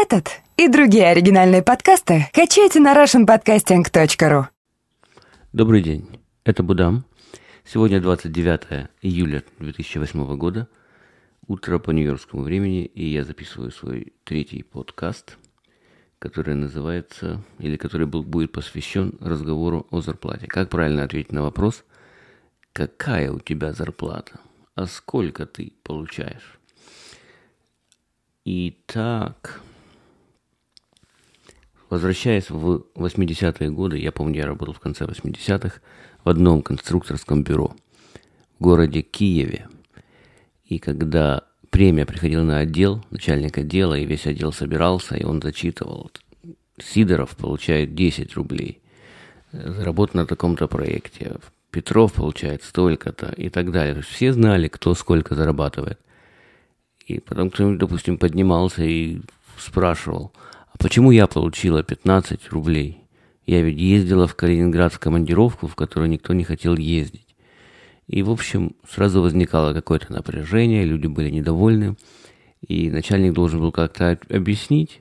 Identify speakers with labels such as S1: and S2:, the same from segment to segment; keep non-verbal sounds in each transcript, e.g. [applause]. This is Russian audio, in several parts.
S1: Этот и другие оригинальные подкасты качайте на russianpodcasting.ru
S2: Добрый день, это Будам. Сегодня 29 июля 2008 года, утро по нью-йоркскому времени, и я записываю свой третий подкаст, который называется, или который был, будет посвящен разговору о зарплате. Как правильно ответить на вопрос, какая у тебя зарплата, а сколько ты получаешь? Итак, Возвращаясь в 80-е годы, я помню, я работал в конце 80-х в одном конструкторском бюро в городе Киеве. И когда премия приходила на отдел, начальник отдела, и весь отдел собирался, и он зачитывал, Сидоров получает 10 рублей, заработал на таком-то проекте, Петров получает столько-то и так далее. То есть все знали, кто сколько зарабатывает. И потом кто-нибудь, допустим, поднимался и спрашивал – Почему я получила 15 рублей? Я ведь ездила в Калининград в командировку, в которую никто не хотел ездить. И, в общем, сразу возникало какое-то напряжение, люди были недовольны. И начальник должен был как-то объяснить,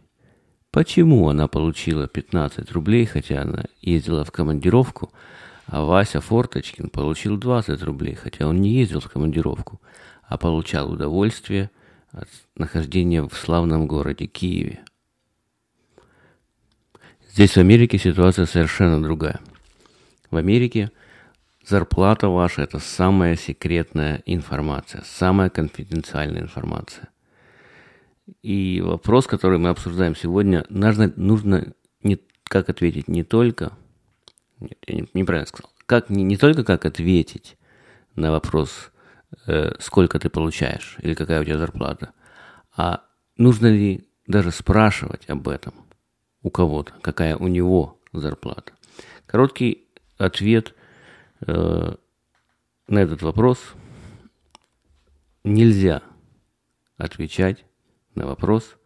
S2: почему она получила 15 рублей, хотя она ездила в командировку, а Вася Форточкин получил 20 рублей, хотя он не ездил в командировку, а получал удовольствие от нахождения в славном городе Киеве. Здесь в Америке ситуация совершенно другая. В Америке зарплата ваша – это самая секретная информация, самая конфиденциальная информация. И вопрос, который мы обсуждаем сегодня, нужно, нужно не, как ответить не только, нет, я не, неправильно сказал, как, не, не только как ответить на вопрос, э, сколько ты получаешь или какая у тебя зарплата, а нужно ли даже спрашивать об этом – у кого-то, какая у него зарплата. Короткий ответ э, на этот вопрос нельзя отвечать на вопрос,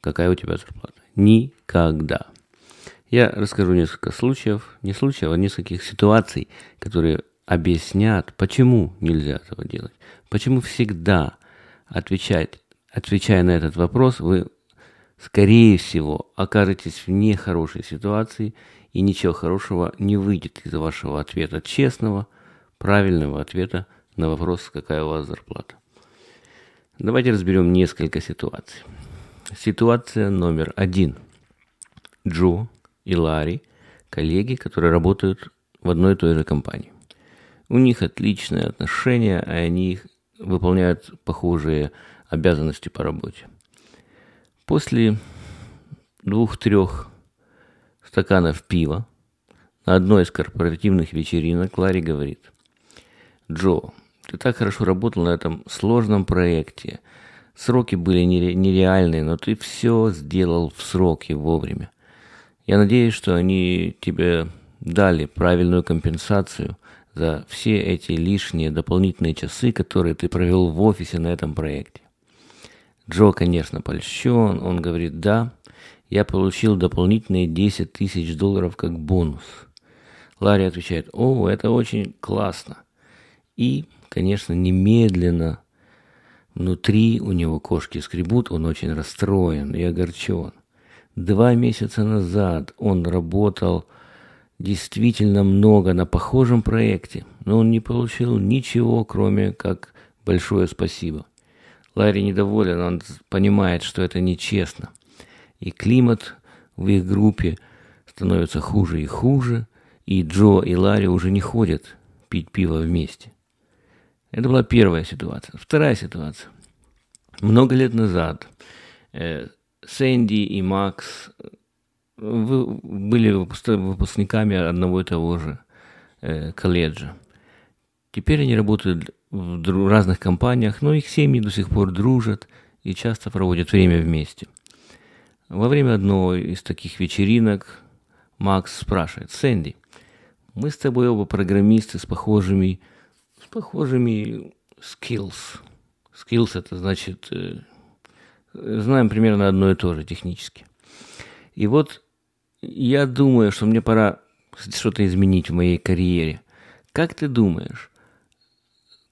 S2: какая у тебя зарплата. Никогда. Я расскажу несколько случаев, не случаев, а нескольких ситуаций, которые объяснят, почему нельзя этого делать. Почему всегда отвечать, отвечая на этот вопрос, вы скорее всего, окажетесь в нехорошей ситуации, и ничего хорошего не выйдет из вашего ответа честного, правильного ответа на вопрос, какая у вас зарплата. Давайте разберем несколько ситуаций. Ситуация номер один. Джо и Ларри – коллеги, которые работают в одной и той же компании. У них отличные отношения, а они выполняют похожие обязанности по работе – После двух-трех стаканов пива на одной из корпоративных вечеринок Ларри говорит, «Джо, ты так хорошо работал на этом сложном проекте. Сроки были нереальные, но ты все сделал в сроки вовремя. Я надеюсь, что они тебе дали правильную компенсацию за все эти лишние дополнительные часы, которые ты провел в офисе на этом проекте. Джо, конечно, польщен. Он говорит, да, я получил дополнительные 10 тысяч долларов как бонус. Ларри отвечает, о, это очень классно. И, конечно, немедленно внутри у него кошки скребут, он очень расстроен и огорчен. Два месяца назад он работал действительно много на похожем проекте, но он не получил ничего, кроме как большое спасибо. Ларри недоволен, он понимает, что это нечестно. И климат в их группе становится хуже и хуже, и Джо и Ларри уже не ходят пить пиво вместе. Это была первая ситуация. Вторая ситуация. Много лет назад э, Сэнди и Макс э, были выпускниками одного и того же э, колледжа. Теперь они работают в разных компаниях, но их семьи до сих пор дружат и часто проводят время вместе. Во время одной из таких вечеринок Макс спрашивает, «Сэнди, мы с тобой оба программисты с похожими, с похожими skills. Skills это значит, э, знаем примерно одно и то же технически. И вот я думаю, что мне пора что-то изменить в моей карьере. Как ты думаешь,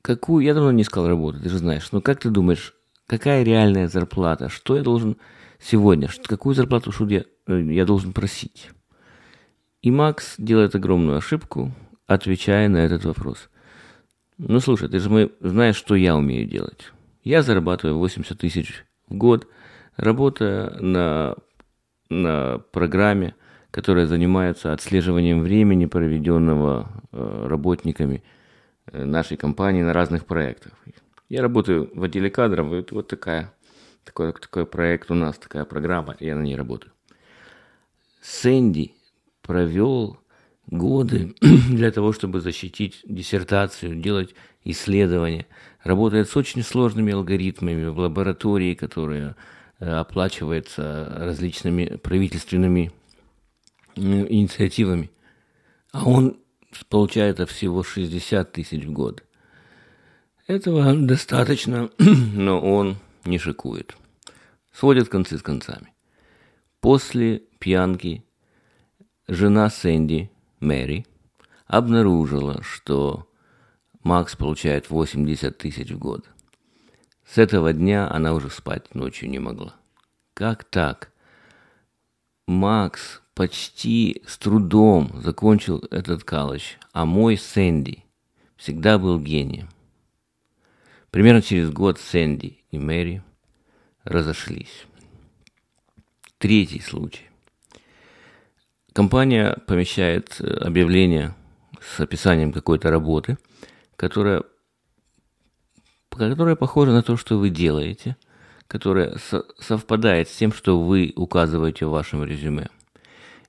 S2: какую, я давно не искал работу, ты же знаешь, но как ты думаешь, какая реальная зарплата, что я должен сегодня, какую зарплату судья э, я должен просить. И Макс делает огромную ошибку, отвечая на этот вопрос. Ну, слушай, ты же мы знаешь, что я умею делать. Я зарабатываю 80 тысяч в год, работая на, на программе, которая занимается отслеживанием времени, проведенного э, работниками нашей компании на разных проектах. Я работаю в отделе кадров, вот, вот такая, такой, такой проект у нас, такая программа, я на ней работаю. Сэнди провел годы [clears throat] для того, чтобы защитить диссертацию, делать исследования. Работает с очень сложными алгоритмами в лаборатории, которая э, оплачивается различными правительственными инициативами. А он получает всего 60 тысяч в год. Этого достаточно, [clears throat] но он не шикует. Сводит концы с концами. После пьянки жена Сэнди, Мэри, обнаружила, что Макс получает 80 тысяч в год. С этого дня она уже спать ночью не могла. Как так? Макс почти с трудом закончил этот колледж, а мой Сэнди всегда был гением. Примерно через год Сэнди и Мэри разошлись. Третий случай. Компания помещает э, объявление с описанием какой-то работы, которая, которая похожа на то, что вы делаете, которая со совпадает с тем, что вы указываете в вашем резюме.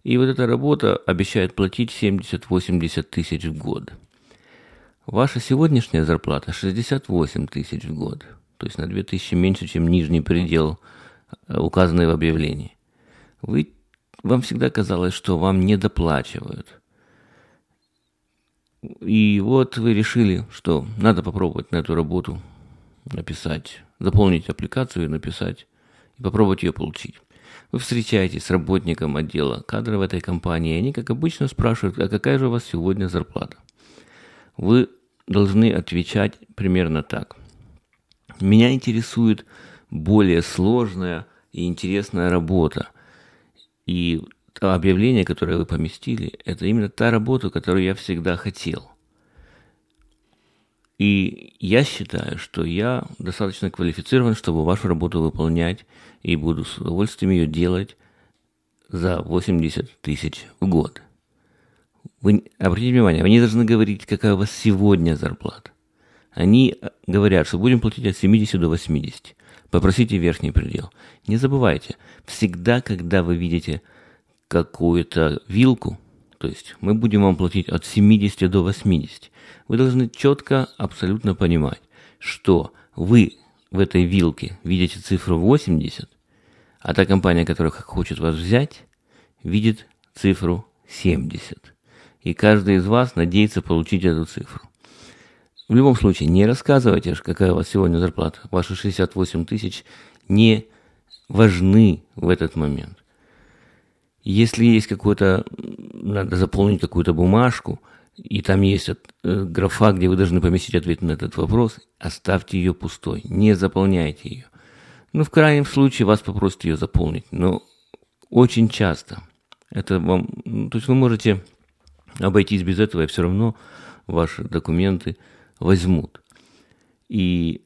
S2: И вот эта работа обещает платить 70-80 тысяч в год. Ваша сегодняшняя зарплата 68 тысяч в год, то есть на 2 тысячи меньше, чем нижний предел, э, указанный в объявлении. Вы вам всегда казалось, что вам не доплачивают. И вот вы решили, что надо попробовать на эту работу написать, заполнить аппликацию и написать, и попробовать ее получить. Вы встречаетесь с работником отдела кадров этой компании, и они, как обычно, спрашивают, а какая же у вас сегодня зарплата? Вы должны отвечать примерно так. Меня интересует более сложная и интересная работа – и то объявление, которое вы поместили, это именно та работа, которую я всегда хотел. И я считаю, что я достаточно квалифицирован, чтобы вашу работу выполнять, и буду с удовольствием ее делать за 80 тысяч в год. Вы, обратите внимание, вы не должны говорить, какая у вас сегодня зарплата. Они говорят, что будем платить от 70 до 80. Попросите верхний предел. Не забывайте, всегда, когда вы видите какую-то вилку, то есть мы будем вам платить от 70 до 80, вы должны четко, абсолютно понимать, что вы в этой вилке видите цифру 80, а та компания, которая хочет вас взять, видит цифру 70. И каждый из вас надеется получить эту цифру. В любом случае, не рассказывайте, какая у вас сегодня зарплата. Ваши 68 тысяч не важны в этот момент. Если есть какой-то, надо заполнить какую-то бумажку, и там есть э, графа, где вы должны поместить ответ на этот вопрос, оставьте ее пустой, не заполняйте ее. Ну, в крайнем случае вас попросят ее заполнить, но очень часто это вам, то есть вы можете обойтись без этого, и все равно ваши документы возьмут. И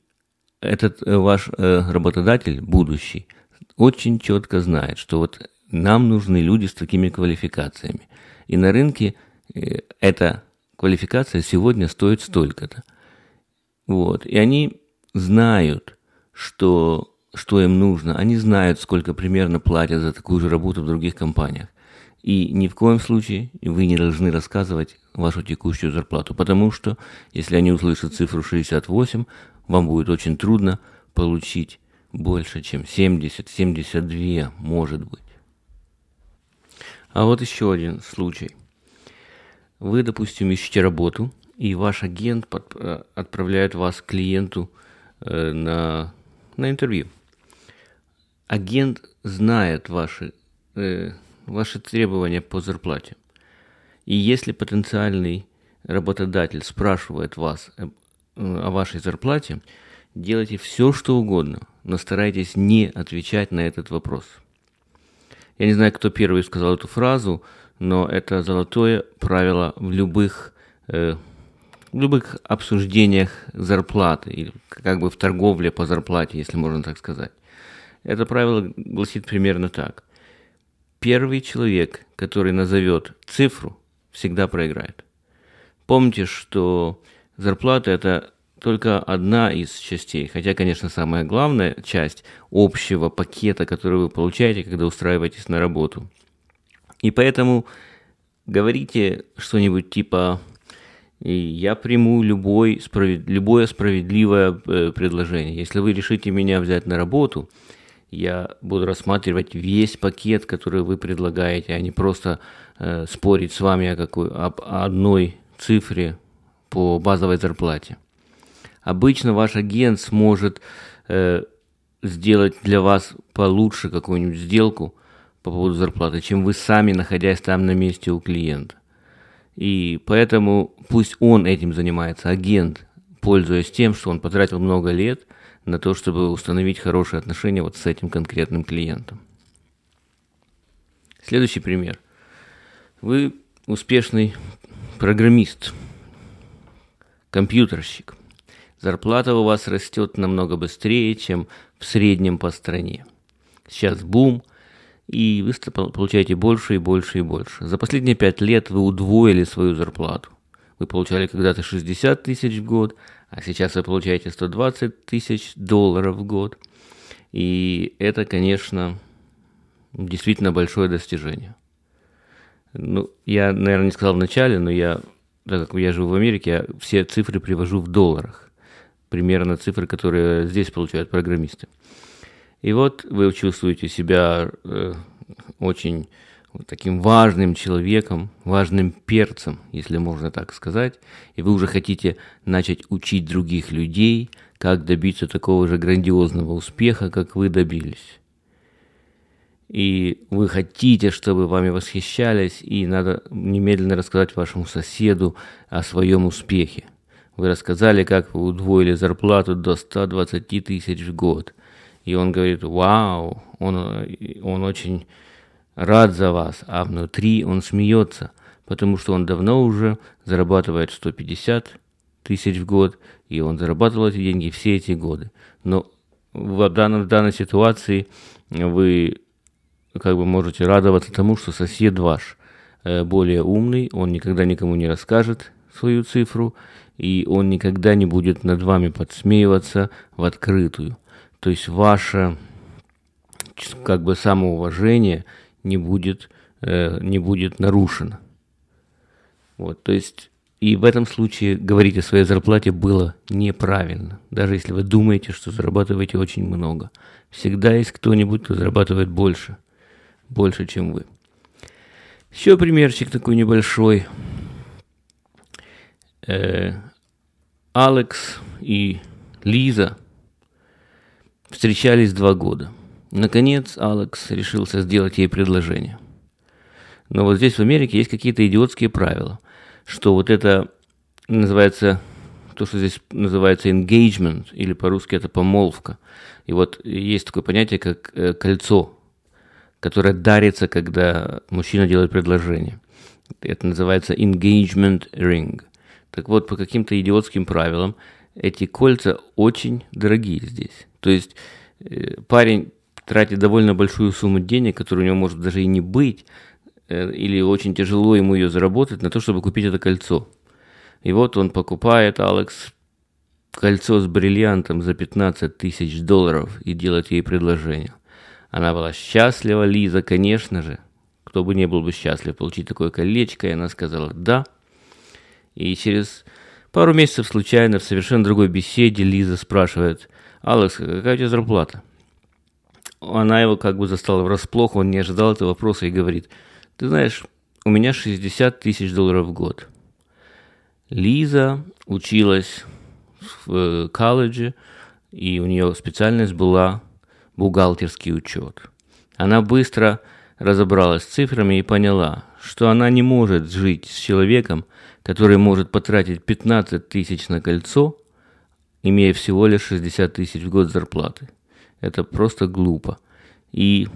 S2: этот э, ваш э, работодатель, будущий, очень четко знает, что вот нам нужны люди с такими квалификациями. И на рынке эта квалификация сегодня стоит столько-то. Вот. И они знают, что, что им нужно. Они знают, сколько примерно платят за такую же работу в других компаниях. И ни в коем случае вы не должны рассказывать вашу текущую зарплату, потому что если они услышат цифру 68, вам будет очень трудно получить больше, чем 70, 72, может быть. А вот еще один случай. Вы, допустим, ищете работу, и ваш агент под, э, отправляет вас к клиенту э, на, на интервью. Агент знает ваши э, ваши требования по зарплате. И если потенциальный работодатель спрашивает вас о вашей зарплате, Делайте все, что угодно, но старайтесь не отвечать на этот вопрос. Я не знаю, кто первый сказал эту фразу, но это золотое правило в любых, э, в любых обсуждениях зарплаты, или как бы в торговле по зарплате, если можно так сказать. Это правило гласит примерно так. Первый человек, который назовет цифру, всегда проиграет. Помните, что зарплата – это только одна из частей, хотя, конечно, самая главная часть общего пакета, который вы получаете, когда устраиваетесь на работу. И поэтому говорите что-нибудь типа «Я приму любой, справед... любое справедливое э, предложение. Если вы решите меня взять на работу, я буду рассматривать весь пакет, который вы предлагаете, а не просто э, спорить с вами о, какой, об одной цифре по базовой зарплате. Обычно ваш агент сможет э, сделать для вас получше какую-нибудь сделку по поводу зарплаты, чем вы сами, находясь там на месте у клиента. И поэтому пусть он этим занимается, агент, пользуясь тем, что он потратил много лет на то, чтобы установить хорошие отношения вот с этим конкретным клиентом. Следующий пример. Вы успешный программист, компьютерщик – Зарплата у вас растет намного быстрее, чем в среднем по стране. Сейчас бум, и вы получаете больше и больше и больше. За последние пять лет вы удвоили свою зарплату. Вы получали когда-то 60 тысяч в год, а сейчас вы получаете 120 тысяч долларов в год. И это, конечно, действительно большое достижение. Ну, я, наверное, не сказал в начале, но я, так как я живу в Америке, я все цифры привожу в долларах примерно цифры, которые здесь получают программисты. И вот вы чувствуете себя э, очень таким важным человеком, важным перцем, если можно так сказать, и вы уже хотите начать учить других людей, как добиться такого же грандиозного успеха, как вы добились. И вы хотите, чтобы вами восхищались, и надо немедленно рассказать вашему соседу о своем успехе. Вы рассказали, как вы удвоили зарплату до 120 тысяч в год. И он говорит, вау, он, он очень рад за вас, а внутри он смеется, потому что он давно уже зарабатывает 150 тысяч в год, и он зарабатывал эти деньги все эти годы. Но в данной, в данной ситуации вы как бы можете радоваться тому, что сосед ваш э, более умный, он никогда никому не расскажет свою цифру, и он никогда не будет над вами подсмеиваться в открытую. То есть ваше как бы самоуважение не будет, э, не будет нарушено. Вот, то есть и в этом случае говорить о своей зарплате было неправильно, даже если вы думаете, что зарабатываете очень много. Всегда есть кто-нибудь, кто зарабатывает больше, больше, чем вы. Еще примерчик такой небольшой. Э, Алекс и Лиза встречались два года. Наконец, Алекс решился сделать ей предложение. Но вот здесь в Америке есть какие-то идиотские правила, что вот это называется, то, что здесь называется engagement, или по-русски это помолвка. И вот есть такое понятие, как э, кольцо, которое дарится, когда мужчина делает предложение. Это называется engagement ring – так вот, по каким-то идиотским правилам эти кольца очень дорогие здесь. То есть э, парень тратит довольно большую сумму денег, которую у него может даже и не быть, э, или очень тяжело ему ее заработать на то, чтобы купить это кольцо. И вот он покупает, Алекс, кольцо с бриллиантом за 15 тысяч долларов и делает ей предложение. Она была счастлива, Лиза, конечно же. Кто бы не был бы счастлив получить такое колечко, и она сказала «да». И через пару месяцев случайно в совершенно другой беседе Лиза спрашивает, «Алекс, какая у тебя зарплата?» Она его как бы застала врасплох, он не ожидал этого вопроса и говорит, «Ты знаешь, у меня 60 тысяч долларов в год». Лиза училась в э, колледже, и у нее специальность была бухгалтерский учет. Она быстро разобралась с цифрами и поняла, что она не может жить с человеком, который может потратить 15 тысяч на кольцо, имея всего лишь 60 тысяч в год зарплаты. Это просто глупо. И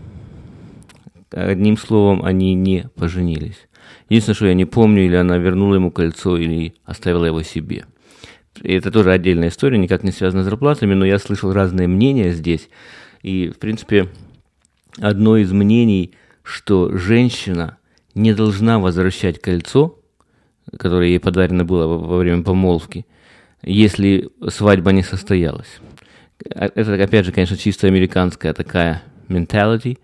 S2: одним словом, они не поженились. Единственное, что я не помню, или она вернула ему кольцо, или оставила его себе. И это тоже отдельная история, никак не связана с зарплатами, но я слышал разные мнения здесь. И, в принципе, одно из мнений, что женщина не должна возвращать кольцо, которое ей подарено было во время помолвки, если свадьба не состоялась. А, это, опять же, конечно, чисто американская такая mentality,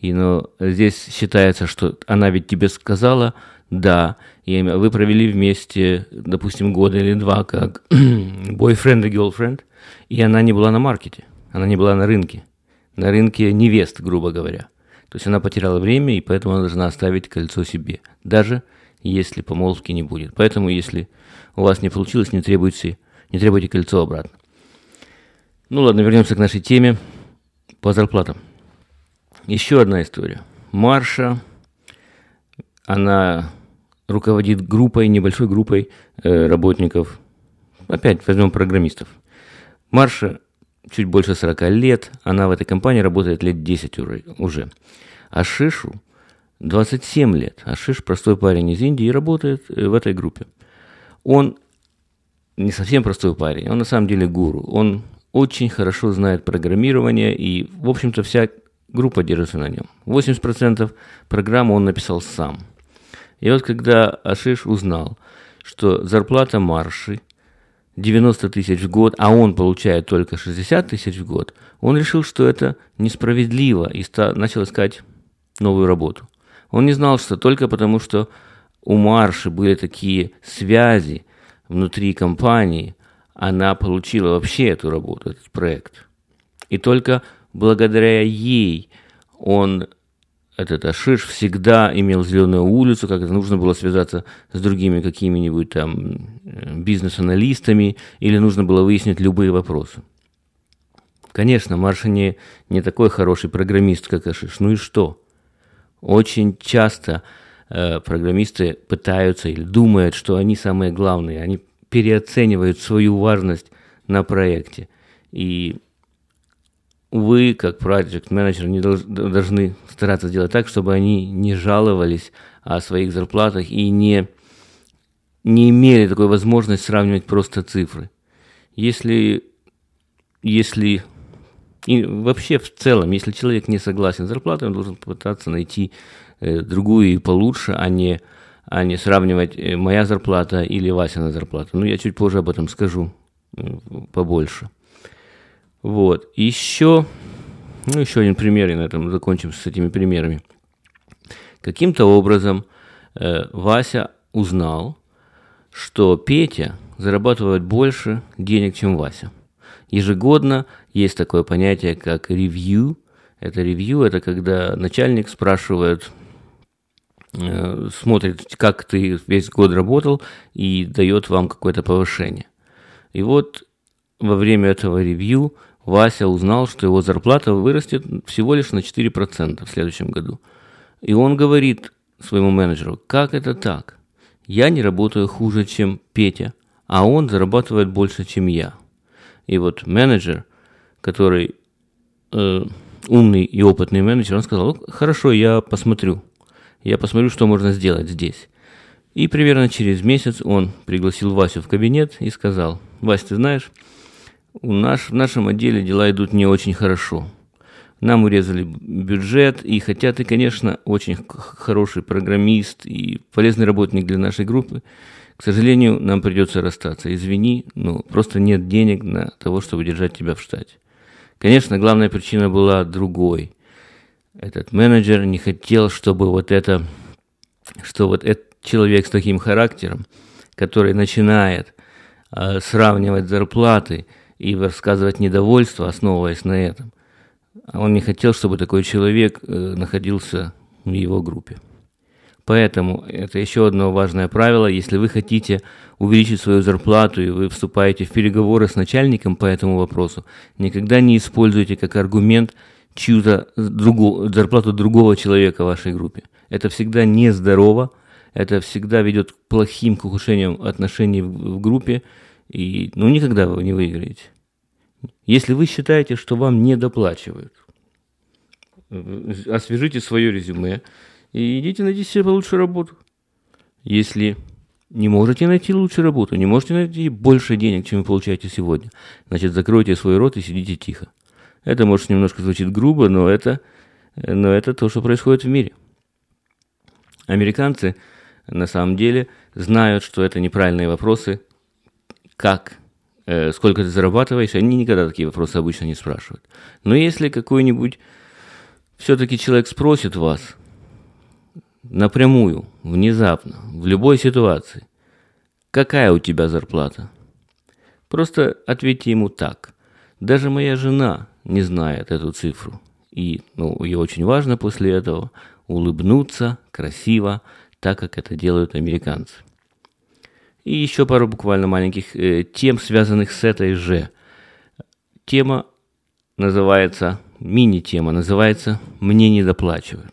S2: и, но здесь считается, что она ведь тебе сказала, да, и вы провели вместе, допустим, года или два, как [clears throat] boyfriend и girlfriend, и она не была на маркете, она не была на рынке, на рынке невест, грубо говоря. То есть она потеряла время, и поэтому она должна оставить кольцо себе, даже если помолвки не будет. Поэтому, если у вас не получилось, не требуйте, не требуйте кольцо обратно. Ну ладно, вернемся к нашей теме по зарплатам. Еще одна история. Марша, она руководит группой, небольшой группой э, работников. Опять возьмем программистов. Марша чуть больше 40 лет, она в этой компании работает лет 10 уже. А Шишу 27 лет. А Шиш простой парень из Индии и работает э, в этой группе. Он не совсем простой парень, он на самом деле гуру. Он очень хорошо знает программирование, и, в общем-то, вся группа держится на нем. 80% программы он написал сам. И вот когда Ашиш узнал, что зарплата Марши 90 тысяч в год, а он получает только 60 тысяч в год, он решил, что это несправедливо и начал искать новую работу. Он не знал, что только потому, что у Марши были такие связи внутри компании, она получила вообще эту работу, этот проект. И только благодаря ей он, этот Ашиш, всегда имел зеленую улицу, это нужно было связаться с другими какими-нибудь там э, бизнес-аналистами, или нужно было выяснить любые вопросы. Конечно, Марша не, не такой хороший программист, как Ашиш. Ну и что? Очень часто программисты пытаются или думают, что они самые главные. Они переоценивают свою важность на проекте. И вы, как проект менеджер не должны стараться сделать так, чтобы они не жаловались о своих зарплатах и не, не имели такой возможности сравнивать просто цифры. Если, если и вообще в целом, если человек не согласен с зарплатой, он должен пытаться найти э, другую и получше, а не, а не сравнивать э, моя зарплата или Васина зарплата. Ну, я чуть позже об этом скажу э, побольше. Вот. Еще, ну, еще один пример, и на этом закончим с этими примерами. Каким-то образом э, Вася узнал, что Петя зарабатывает больше денег, чем Вася. Ежегодно есть такое понятие, как ревью. Это ревью, это когда начальник спрашивает, э, смотрит, как ты весь год работал и дает вам какое-то повышение. И вот во время этого ревью Вася узнал, что его зарплата вырастет всего лишь на 4% в следующем году. И он говорит своему менеджеру, как это так? Я не работаю хуже, чем Петя, а он зарабатывает больше, чем я. И вот менеджер, который э, умный и опытный менеджер, он сказал, хорошо, я посмотрю. Я посмотрю, что можно сделать здесь. И примерно через месяц он пригласил Васю в кабинет и сказал, Вася, ты знаешь, у нас, в нашем отделе дела идут не очень хорошо. Нам урезали бюджет, и хотя ты, конечно, очень хороший программист и полезный работник для нашей группы, к сожалению, нам придется расстаться. Извини, но просто нет денег на того, чтобы держать тебя в штате. Конечно, главная причина была другой. Этот менеджер не хотел, чтобы вот это, что вот этот человек с таким характером, который начинает э, сравнивать зарплаты, и высказывать недовольство, основываясь на этом. Он не хотел, чтобы такой человек э, находился в его группе. Поэтому это еще одно важное правило. Если вы хотите увеличить свою зарплату и вы вступаете в переговоры с начальником по этому вопросу, никогда не используйте как аргумент чью-то другу, зарплату другого человека в вашей группе. Это всегда нездорово, это всегда ведет к плохим к ухудшениям отношений в, в группе, И, ну, никогда вы не выиграете. Если вы считаете, что вам не доплачивают, освежите свое резюме и идите найти себе получше работу. Если не можете найти лучшую работу, не можете найти больше денег, чем вы получаете сегодня, значит, закройте свой рот и сидите тихо. Это, может, немножко звучит грубо, но это, но это то, что происходит в мире. Американцы на самом деле знают, что это неправильные вопросы, как, э, сколько ты зарабатываешь, они никогда такие вопросы обычно не спрашивают. Но если какой-нибудь все-таки человек спросит вас напрямую, внезапно, в любой ситуации, какая у тебя зарплата, просто ответьте ему так. Даже моя жена не знает эту цифру. И ну, ей очень важно после этого улыбнуться красиво, так как это делают американцы. И еще пару буквально маленьких э, тем, связанных с этой же. Тема называется, мини-тема называется «Мне не доплачивают».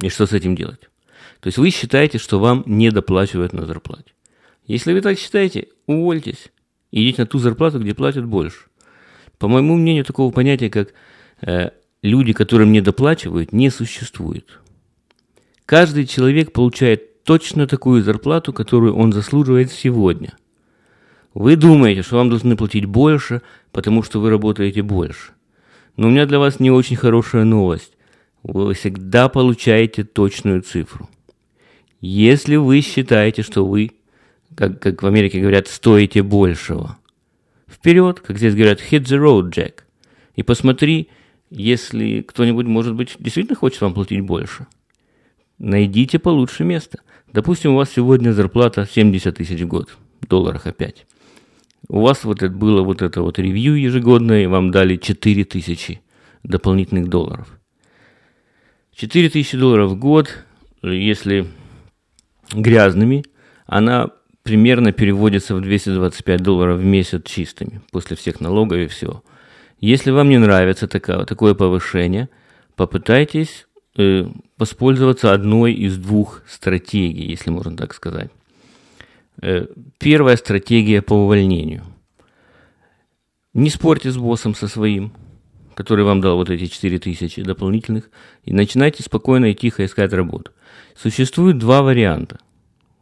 S2: И что с этим делать? То есть вы считаете, что вам не доплачивают на зарплате. Если вы так считаете, увольтесь. Идите на ту зарплату, где платят больше. По моему мнению, такого понятия, как э, люди, которым не доплачивают, не существует. Каждый человек получает точно такую зарплату, которую он заслуживает сегодня. Вы думаете, что вам должны платить больше, потому что вы работаете больше. Но у меня для вас не очень хорошая новость. Вы всегда получаете точную цифру. Если вы считаете, что вы, как, как в Америке говорят, стоите большего, вперед, как здесь говорят, hit the road, Jack. И посмотри, если кто-нибудь, может быть, действительно хочет вам платить больше. Найдите получше место. Допустим, у вас сегодня зарплата 70 тысяч в год, в долларах опять. У вас вот это было вот это вот ревью ежегодное, и вам дали 4 тысячи дополнительных долларов. 4 тысячи долларов в год, если грязными, она примерно переводится в 225 долларов в месяц чистыми, после всех налогов и всего. Если вам не нравится такое, такое повышение, попытайтесь э, воспользоваться одной из двух стратегий, если можно так сказать. Э, первая стратегия по увольнению. Не спорьте с боссом со своим, который вам дал вот эти 4 тысячи дополнительных, и начинайте спокойно и тихо искать работу. Существует два варианта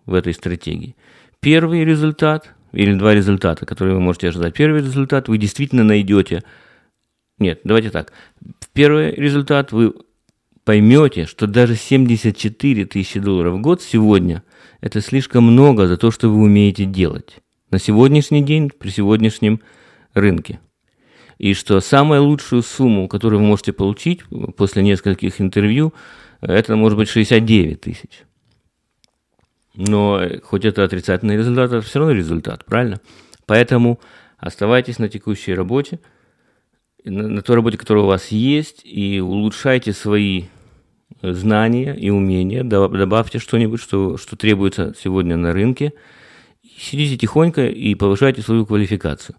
S2: в этой стратегии. Первый результат, или два результата, которые вы можете ожидать. Первый результат вы действительно найдете. Нет, давайте так. Первый результат вы поймете, что даже 74 тысячи долларов в год сегодня – это слишком много за то, что вы умеете делать на сегодняшний день при сегодняшнем рынке. И что самую лучшую сумму, которую вы можете получить после нескольких интервью, это может быть 69 тысяч. Но хоть это отрицательный результат, это все равно результат, правильно? Поэтому оставайтесь на текущей работе, на, той работе, которая у вас есть, и улучшайте свои знания и умения, добавьте что-нибудь, что, что требуется сегодня на рынке, сидите тихонько и повышайте свою квалификацию.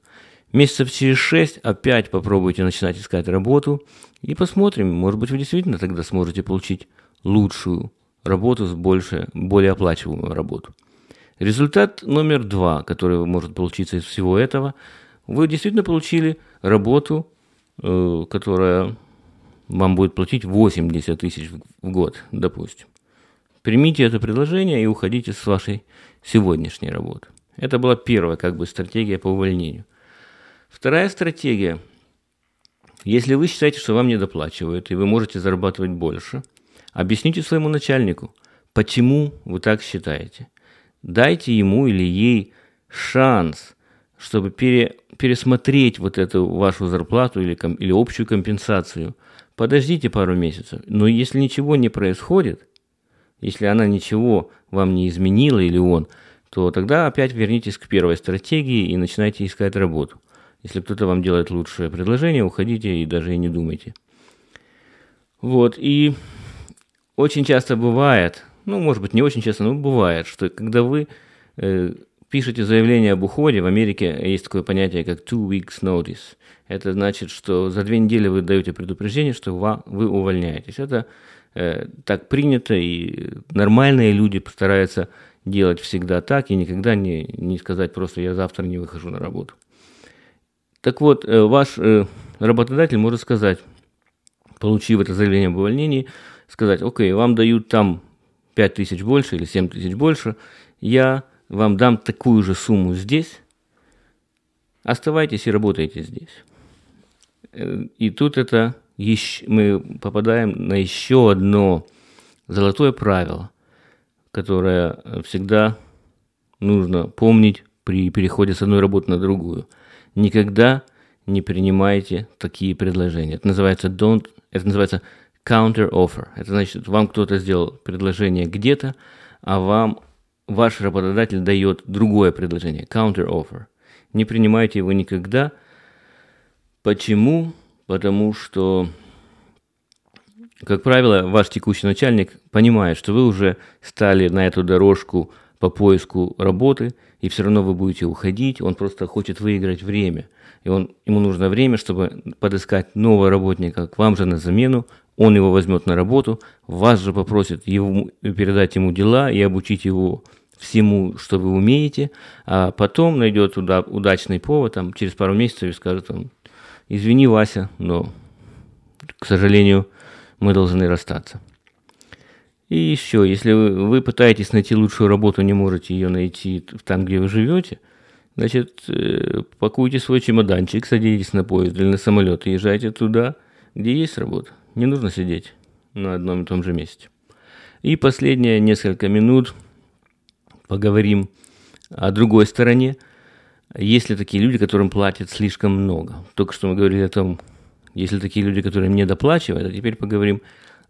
S2: Месяцев через шесть опять попробуйте начинать искать работу и посмотрим, может быть, вы действительно тогда сможете получить лучшую работу с больше, более оплачиваемую работу. Результат номер два, который может получиться из всего этого, вы действительно получили работу, э, которая вам будет платить 80 тысяч в год, допустим. Примите это предложение и уходите с вашей сегодняшней работы. Это была первая как бы стратегия по увольнению. Вторая стратегия. Если вы считаете, что вам не доплачивают, и вы можете зарабатывать больше, объясните своему начальнику, почему вы так считаете. Дайте ему или ей шанс, чтобы пере, пересмотреть вот эту вашу зарплату или, или общую компенсацию. Подождите пару месяцев. Но если ничего не происходит, если она ничего вам не изменила или он, то тогда опять вернитесь к первой стратегии и начинайте искать работу. Если кто-то вам делает лучшее предложение, уходите и даже и не думайте. Вот, и очень часто бывает, ну, может быть, не очень часто, но бывает, что когда вы э, пишете заявление об уходе, в Америке есть такое понятие, как two weeks notice. Это значит, что за две недели вы даете предупреждение, что вы увольняетесь. Это э, так принято, и нормальные люди постараются делать всегда так и никогда не, не сказать просто «я завтра не выхожу на работу». Так вот, э, ваш э, работодатель может сказать, получив это заявление об увольнении, сказать, окей, вам дают там 5 тысяч больше или 7 тысяч больше, я вам дам такую же сумму здесь, оставайтесь и работайте здесь. Э, и тут это еще, мы попадаем на еще одно золотое правило, которое всегда нужно помнить при переходе с одной работы на другую. Никогда не принимайте такие предложения. Это называется don't, это называется counter offer. Это значит, вам кто-то сделал предложение где-то, а вам ваш работодатель дает другое предложение, counter offer. Не принимайте его никогда. Почему? Потому что, как правило, ваш текущий начальник понимает, что вы уже стали на эту дорожку по поиску работы, и все равно вы будете уходить, он просто хочет выиграть время. И он, ему нужно время, чтобы подыскать нового работника к вам же на замену, он его возьмет на работу, вас же попросит его, передать ему дела и обучить его всему, что вы умеете, а потом найдет туда удачный повод, там, через пару месяцев и скажет вам, извини, Вася, но, к сожалению, мы должны расстаться. И еще, если вы, вы пытаетесь найти лучшую работу, не можете ее найти там, где вы живете, значит, э, пакуйте свой чемоданчик, садитесь на поезд или на самолет и езжайте туда, где есть работа. Не нужно сидеть на одном и том же месте. И последние несколько минут поговорим о другой стороне. Есть ли такие люди, которым платят слишком много? Только что мы говорили о том, есть ли такие люди, которым не доплачивают, а теперь поговорим,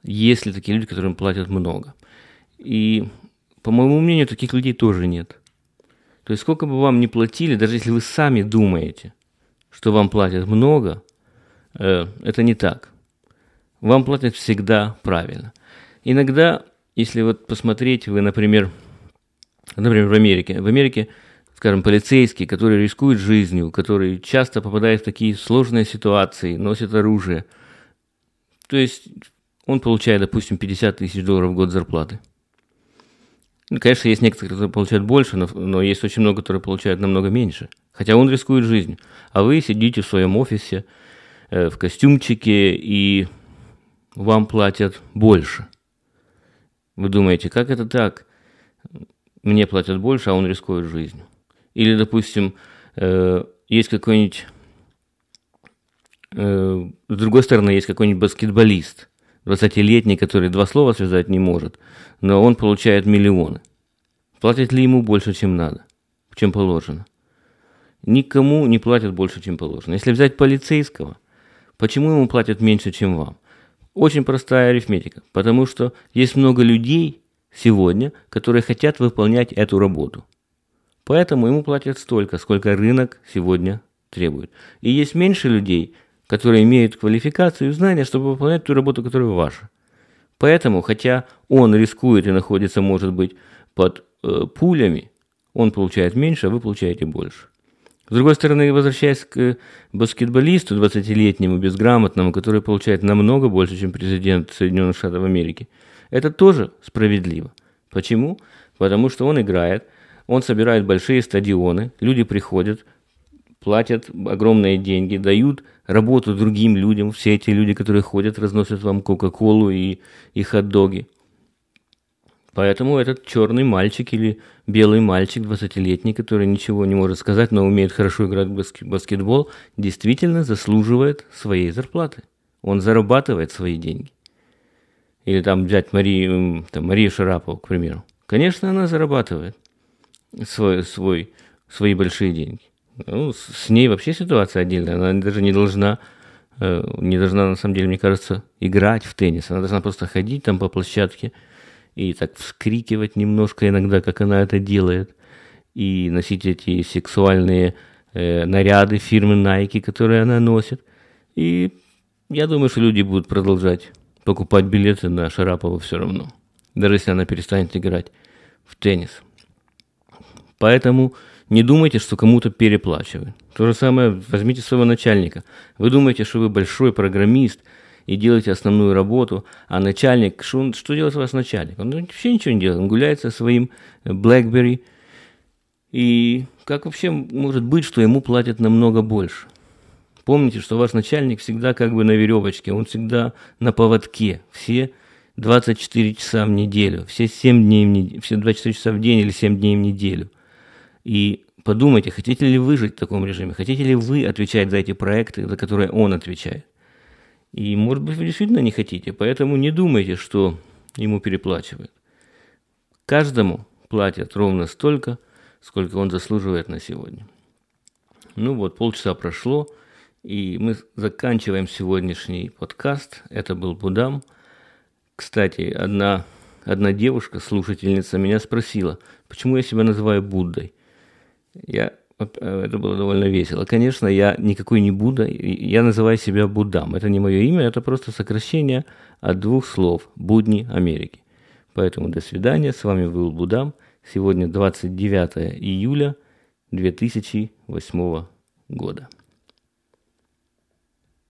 S2: есть ли такие люди, которым платят много. И, по моему мнению, таких людей тоже нет. То есть сколько бы вам ни платили, даже если вы сами думаете, что вам платят много, э, это не так. Вам платят всегда правильно. Иногда, если вот посмотреть, вы, например, например, в Америке, в Америке, скажем, полицейский, который рискует жизнью, который часто попадает в такие сложные ситуации, носит оружие, то есть он получает, допустим, 50 тысяч долларов в год зарплаты. Ну, конечно, есть некоторые, которые получают больше, но, но есть очень много, которые получают намного меньше. Хотя он рискует жизнью. А вы сидите в своем офисе, э, в костюмчике, и вам платят больше. Вы думаете, как это так? Мне платят больше, а он рискует жизнью. Или, допустим, э, есть какой-нибудь... Э, с другой стороны, есть какой-нибудь баскетболист – 20-летний, который два слова связать не может, но он получает миллионы. Платят ли ему больше, чем надо, чем положено? Никому не платят больше, чем положено. Если взять полицейского, почему ему платят меньше, чем вам? Очень простая арифметика. Потому что есть много людей сегодня, которые хотят выполнять эту работу. Поэтому ему платят столько, сколько рынок сегодня требует. И есть меньше людей, которые имеют квалификацию и знания, чтобы выполнять ту работу, которая ваша. Поэтому, хотя он рискует и находится, может быть, под э, пулями, он получает меньше, а вы получаете больше. С другой стороны, возвращаясь к баскетболисту 20-летнему, безграмотному, который получает намного больше, чем президент Соединенных Штатов Америки, это тоже справедливо. Почему? Потому что он играет, он собирает большие стадионы, люди приходят, платят огромные деньги, дают работу другим людям, все эти люди, которые ходят, разносят вам Кока-Колу и, и хот-доги. Поэтому этот черный мальчик или белый мальчик 20-летний, который ничего не может сказать, но умеет хорошо играть в баскетбол, действительно заслуживает своей зарплаты. Он зарабатывает свои деньги. Или там взять Марию, там, Марию Шарапову, к примеру. Конечно, она зарабатывает свой, свой, свои большие деньги. Ну, с ней вообще ситуация отдельная. Она даже не должна, э, не должна, на самом деле, мне кажется, играть в теннис. Она должна просто ходить там по площадке и так вскрикивать немножко иногда, как она это делает, и носить эти сексуальные э, наряды фирмы Nike, которые она носит. И я думаю, что люди будут продолжать покупать билеты на Шарапову все равно, даже если она перестанет играть в теннис. Поэтому не думайте, что кому-то переплачивают. То же самое, возьмите своего начальника. Вы думаете, что вы большой программист, и делаете основную работу, а начальник, что, что делает ваш начальник? Он вообще ничего не делает, он гуляет со своим BlackBerry, и как вообще может быть, что ему платят намного больше? Помните, что ваш начальник всегда как бы на веревочке, он всегда на поводке, все 24 часа в неделю, все 7 дней в неделю, все 24 часа в день или 7 дней в неделю. И подумайте, хотите ли вы жить в таком режиме, хотите ли вы отвечать за эти проекты, за которые он отвечает. И, может быть, вы действительно не хотите, поэтому не думайте, что ему переплачивают. Каждому платят ровно столько, сколько он заслуживает на сегодня. Ну вот, полчаса прошло, и мы заканчиваем сегодняшний подкаст. Это был Будам – кстати, одна, одна девушка, слушательница, меня спросила, почему я себя называю Буддой. Я, это было довольно весело. Конечно, я никакой не Будда, я называю себя Буддам. Это не мое имя, это просто сокращение от двух слов «Будни Америки». Поэтому до свидания, с вами был Будам. Сегодня 29 июля 2008 года.